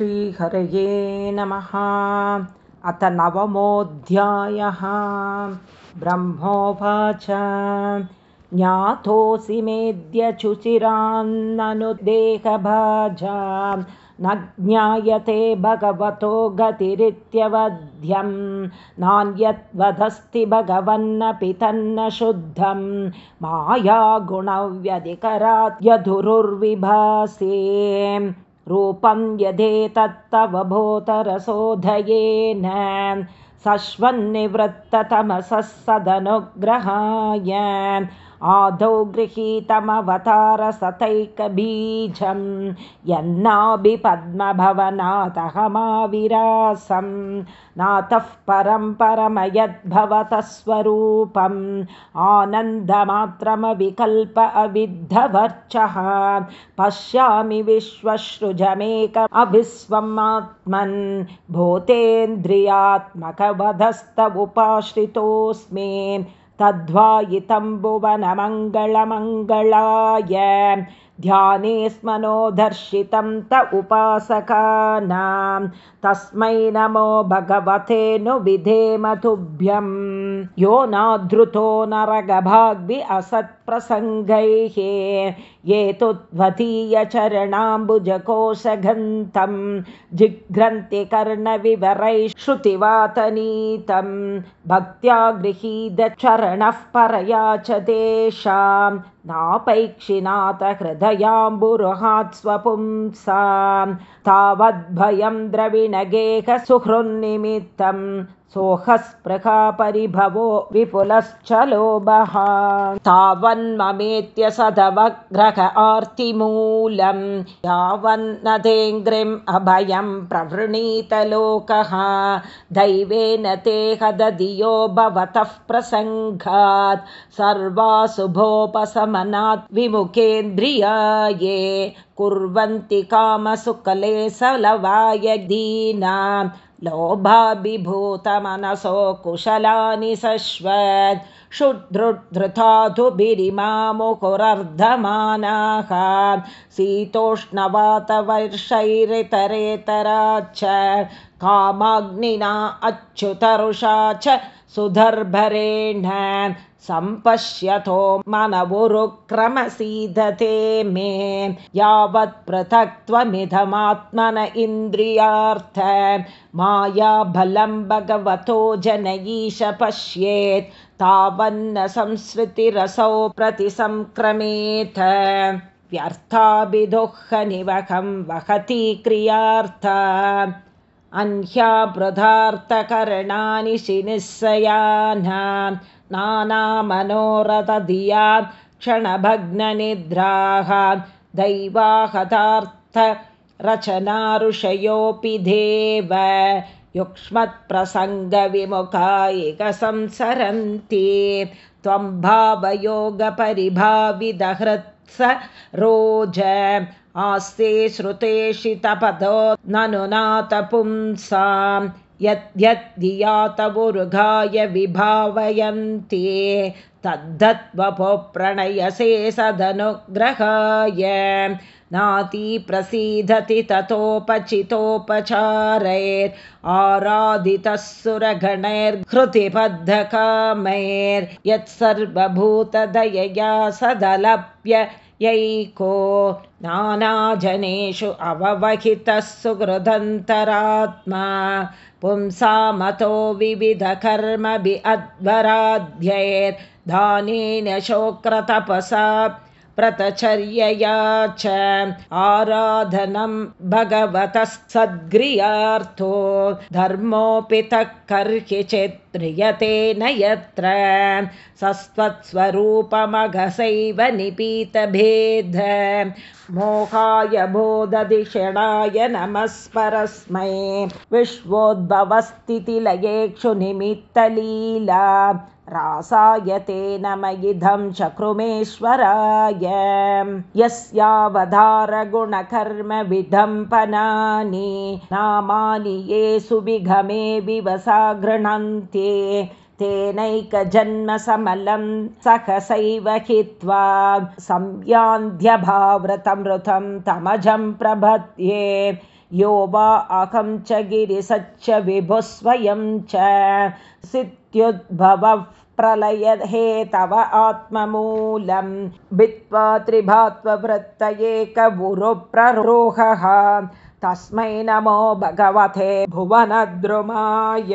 श्रीहरये नमः। अथ नवमोऽध्यायः। ब्रह्मोवाच। ज्ञातोऽसि मेद्यचुचिरान्ननुदेहभाजा न ज्ञायते भगवतो गतिरित्यवध्यं नान्यद्वदस्ति भगवन्नपि तन्न शुद्धं मायागुणव्यधिकराद्यधुरुर्विभासे रूपं यदेतत्तवभूतरसोधयेन सश्वन्निवृत्ततमसः सदनुग्रहाय आदौ गृहीतमवतारसतैकबीजं यन्नाभिपद्मभवनाथहमाविरासं नातः परं परमयद्भवतः स्वरूपम् आनन्दमात्रमविकल्प अविद्धवर्चः पश्यामि आत्मन् भूतेन्द्रियात्मकवधस्त उपाश्रितोऽस्मि तद्वायितं भुवनमङ्गलमङ्गलाय ध्याने स्मनो दर्शितं त उपासकानां। तस्मै नमो भगवते नु विधेमतुभ्यं यो नाधृतो नरगभाग्भि असत्प्रसङ्गैः। ये तु त्वदीयचरणाम्बुजकोशघन्तं जिघ्रन्ति कर्णविवरैः श्रुतिवातनीतं। भक्त्या गृहीतचरणः परया च तेषां नापैक्षिनाथ हृदयाम्बुरुहात् स्वपुंसां तावद्भयं द्रविणगेह सुहृन्निमित्तं सोऽहस्पृहा परिभवो विपुलश्च लोभः तावन्ममेत्य सदवग्रह आर्तिमूलं यावन्नतेऽङ्घ्रिम् अभयं प्रवृणीतलोकः। दैवेन ते हदधियो भवतः प्रसङ्गात्। सर्वाशुभोपशमनात् विमुखेन्द्रियाये। कुर्वन्ति कामसुकले सलवाय दीनां लोभाभिभूतमनसो कुशलानि शश्वत् क्षुद्धृधातुभिरिमामुकुरर्धमानाः शीतोष्णवातवर्षैरितरेतराच्च कामाग्निना अच्युतरुषा च सुधर्भरेण सम्पश्यतो मनवुरुक्रमसीदते मे यावत् पृथक्त्वमिदमात्मन इन्द्रियार्थ मायाबलं भगवतो जनयीश पश्येत् तावन्न संसृतिरसौ प्रतिसंक्रमेत। व्यर्थाभिदुःखनिवहं वहति क्रियार्थ अन्ह्याबृधार्थकरणानि शिनिःसयानां नानामनोरथधिया क्षणभग्ननिद्राः दैवाहतार्थरचनाऋषयोऽपि देव युक्ष्मत्प्रसङ्गविमुखायिकसंसरन्ति त्वं भावयोगपरिभाविदहृत्स रोज आस्ते श्रुतेशितपदो ननुनाथ पुंसां यद्यद्धियातवुरुगाय विभावयन्ति तद्धत्वपो प्रणयसे सदनुग्रहाय नाति प्रसीदति ततोपचितोपचारैर् आराधितः सुरगणैर्हृतिबद्धकामैर्यत्सर्वभूतदयया सदलप्य यैको नानाजनेषु अववहितः सुहृदन्तरात्मा पुंसामतो विविधकर्मभि अध्वराध्यैर्धानेन शोक्रतपसा प्रतचर्यया च आराधनं भगवतः सद्ग्रियार्थो धर्मोऽपि तः कर्हि चेत्प्रियते न यत्र सस्त्वत्स्वरूपमघसैव निपीतभेद। मोहाय बोधधिषणाय नमस्परस्मै। विश्वोद्भवस्थितिलयेक्षु निमित्तलीला रासाय तेन मयिधं चकृमेश्वराय यस्यावधारगुणकर्मविडम्पनानि नामानि ये सुविघमे विवसा गृह्णन्ति तेनैकजन्मसमलं सहसैव हित्वा संयान्ध्यभाव्रतमृतं तमजं प्रभद्ये यो वा अहं च गिरिसच्च विभुः स्वयं च सित्युद्भवः प्रलय हे तव आत्ममूलं भित्त्वा त्रिभात्ववृत्तये कबुरुप्ररोहः तस्मै नमो भगवते भुवनद्रुमाय।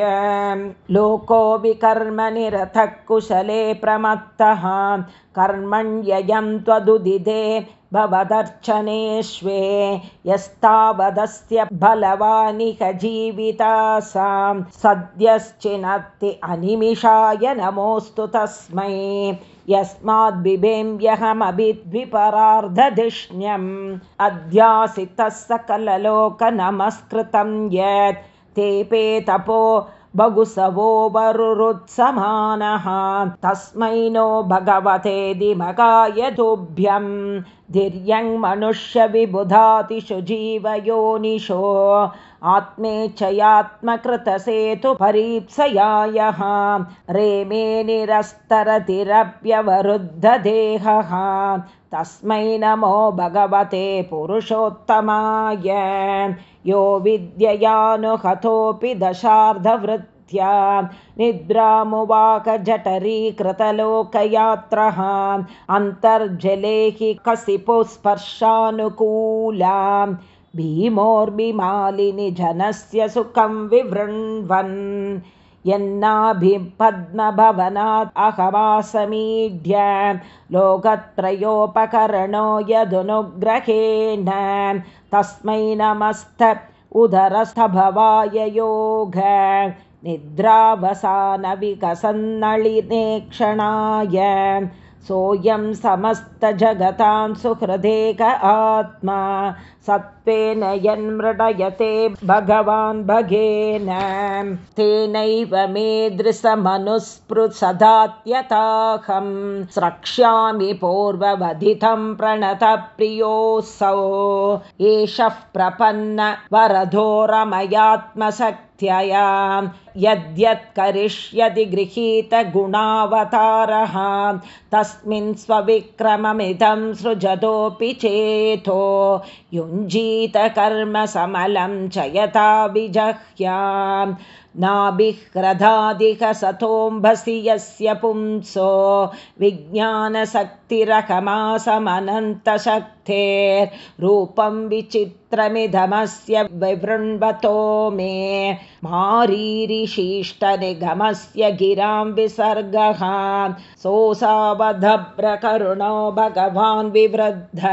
लोको विकर्मनिरथः कुशले प्रमत्तः। कर्मण्ययं त्वदुदिदे भवदर्चनेष्वे यस्तावदस्य बलवानिह जीवितासां सद्यश्चिनत्ति अनिमिषाय नमोऽस्तु तस्मै। यस्माद्बिभेम्यहमभिद्विपरार्धधिष्ण्यम् अद्यासितः सकललोकनमस्कृतं यत् तेपे तपो बहुसवो वरुरुत्समानः। तस्मै नो भगवते दिमगाय तुभ्यं धीर्यं मनुष्यविबुधातिषु जीवयोनिषो आत्मेच्छयात्मकृतसेतु परीप्सयायः रेमे निरस्तरतिरप्यवरुद्धदेहः तस्मै नमो भगवते पुरुषोत्तमाय। यो विद्ययानुहतोऽपि दशार्धवृत्त्या निद्रामुवाकजठरीकृतलोकयात्रः अन्तर्जले हि कसिपुस्पर्शानुकूला। भीमोर्मिमालिनि जनस्य सुखं विवृण्वन्। यन्नाभिपद्मभवनात् अहवासमीढ्य लोकत्रयोपकरणो यदनुग्रहेण। तस्मै नमस्त उदरस्थभवाय योग निद्रावसानविकसन्नलिनेक्षणाय सोऽयं समस्तजगतां सुहृदेक आत्मा सत्त्वेन यन्मृडयते भगवान् भगेन। तेनैव मेदृशमनुस्पृशदात्यताहं स्रक्ष्यामि पूर्ववधितं प्रणतप्रियोऽसौ। एषः प्रपन्न वरधो रमयात्मशक्त्यया यद्यत् करिष्यति गृहीतगुणावतारः तस्मिन् स्वविक्रममिदं सृजतोऽपि चेतो युञ्जीतकर्मसमलं च यथा विजह्यां नाभिह्रदादिकसतोऽम्भसि यस्य पुंसो विज्ञानशक्तिरकमासमनन्तशक्तेर्रूपं विचित्रमिदमस्य विवृण्वतो मे मारीरिशिष्टनिगमस्य गिरां विसर्गः सोऽसावधभ्रकरुणो भगवान् विवृद्ध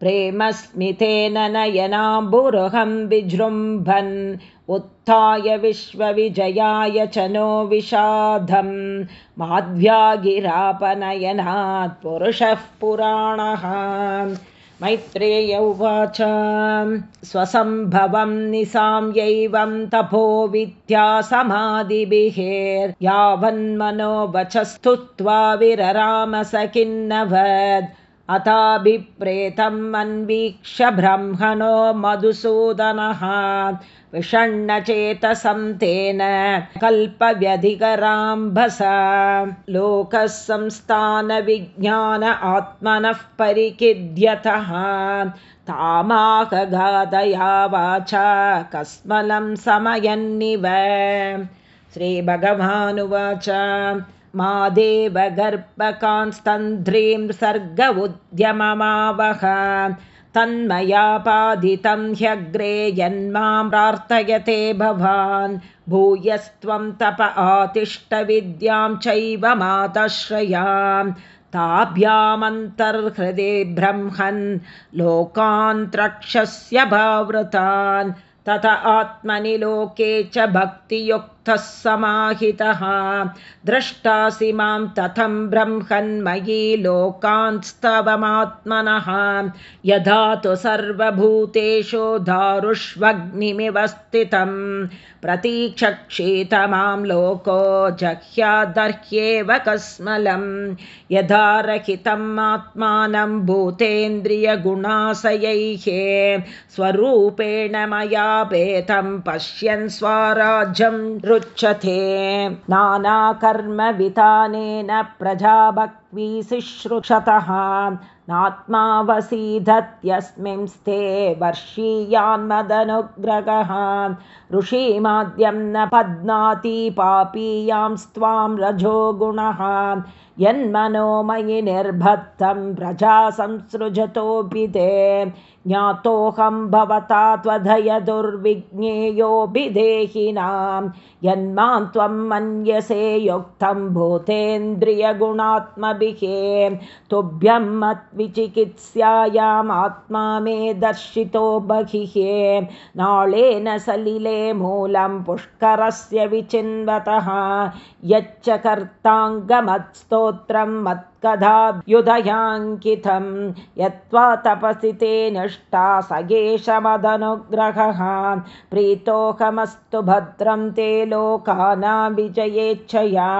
प्रेमस्मितेन नयनाम्बुरुहं विजृम्भन्। उत्थाय विश्वविजयाय च नो विषादं माध्व्यागिरापनयनात् पुरुषः पुराणः। मैत्रेय उवाच स्वसम्भवं निसाम्यैवं तपो विद्यासमाधिभिहेर्यावन्मनो वचस्तुत्वा विररामस किन्नवद् अथाभिप्रेतम् अन्वीक्ष्य ब्रह्मणो मधुसूदनः विषण्णचेतसं तेन कल्पव्यधिकराम्भस। लोकः संस्थानविज्ञान आत्मनः परिकिद्यतः तामाकगादया वाचा कस्मलं समयन्निव। श्रीभगवानुवाच मा देवगर्भकांस्तन्ध्रीं सर्ग उद्यममावह तन्मयापादितं ह्यग्रे यन्मां प्रार्थयते भवान्। भूयस्त्वं तप आतिष्ठविद्यां चैव मातश्रयां ताभ्यामन्तर्हृदे ब्रह्मन् लोकान्त्रक्षस्य भावृतान्। तत आत्मनि लोके च भक्तियुक् समाहितः। द्रष्टासि मां तथं ब्रह्मन्मयी लोकान्स्तवमात्मनः यथा तु सर्वभूतेषु दारुष्वग्निमिव स्थितं प्रतीक्षक्षेत मां लोको जह्यादर्ह्येव कस्मलं। यथा रहितम् आत्मानं भूतेन्द्रियगुणाशयैः। स्वरूपेण मया भेतं पश्यन् स्वराज्यं रुच्यते नानाकर्मवितानेन प्रजाभक् विशिश्रुषतः नात्मावसीदत्यस्मिंस्ते वर्षीयान्मदनुग्रहः। ऋषिमाद्यं न पद्नाति पापीयांस्त्वां रजो गुणः। यन्मनोमयि निर्भत्तं प्रजा संसृजतोऽपि ते। ज्ञातोऽहं भवता त्वधय दुर्विज्ञेयोभिदेहिनां यन्मां त्वं मन्यसे युक्तं तुभ्यं मत्विचिकित्सायामात्मा मे दर्शितो बहिः नाळेन सलिले मूलं पुष्करस्य विचिन्वतः यच्च कर्ताङ्गमत्स्तोत्रं मत् कदाभ्युदयाङ्कितं यत्त्वा तपसि ते निष्ठा सगेशमदनुग्रहः। प्रीतोकमस्तु भद्रं ते लोकानां विजयेच्छया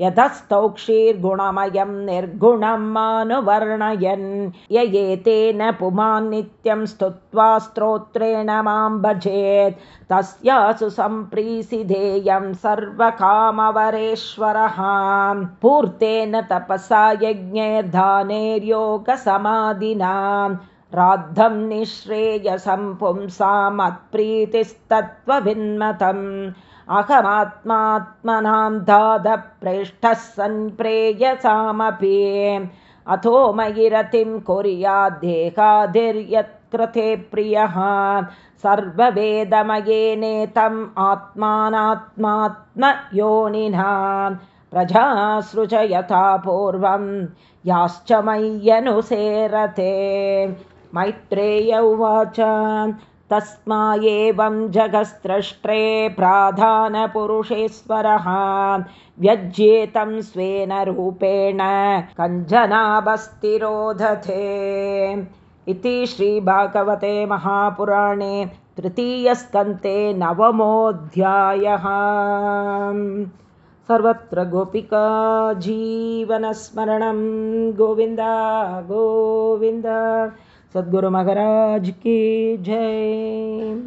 यतस्तौक्षीर्गुणमयं निर्गुणं मानुवर्णयन् य एतेन पुमान् नित्यं स्तुत्वा स्तोत्रेण मां भजेत्। तस्यासु सम्प्रीसिधेयं सर्वकामवरेश्वरः। पूर्तेन तपसा यज्ञैर्धानेर्योगसमाधिनां राद्धं निःश्रेयसं पुंसामत्प्रीतिस्तत्त्वभिन्मतम् अहमात्मात्मनां दादप्रेष्ठः सन्प्रेयसामपि। अथो मयि रतिं कुर्याद्देहाधिर्यत्कृते प्रियः। सर्ववेदमयेनेतम् आत्मानात्मात्मयोनिना। प्रजासृज यथा पूर्वं याश्च मय्यनुसेरते। मैत्रेय उवाच तस्मा एवं जगस्त्रष्ट्रे प्राधानपुरुषेश्वरः। व्यज्येतं स्वेन रूपेण कञ्जनाभस्तिरोधते इति श्रीभागवते महापुराणे तृतीयस्कन्ते नवमोऽध्यायः। सर्वत्र गोपिका जीवनस्मरणं। गोविन्द गोविन्द। सद्गुरुमहाराज की जय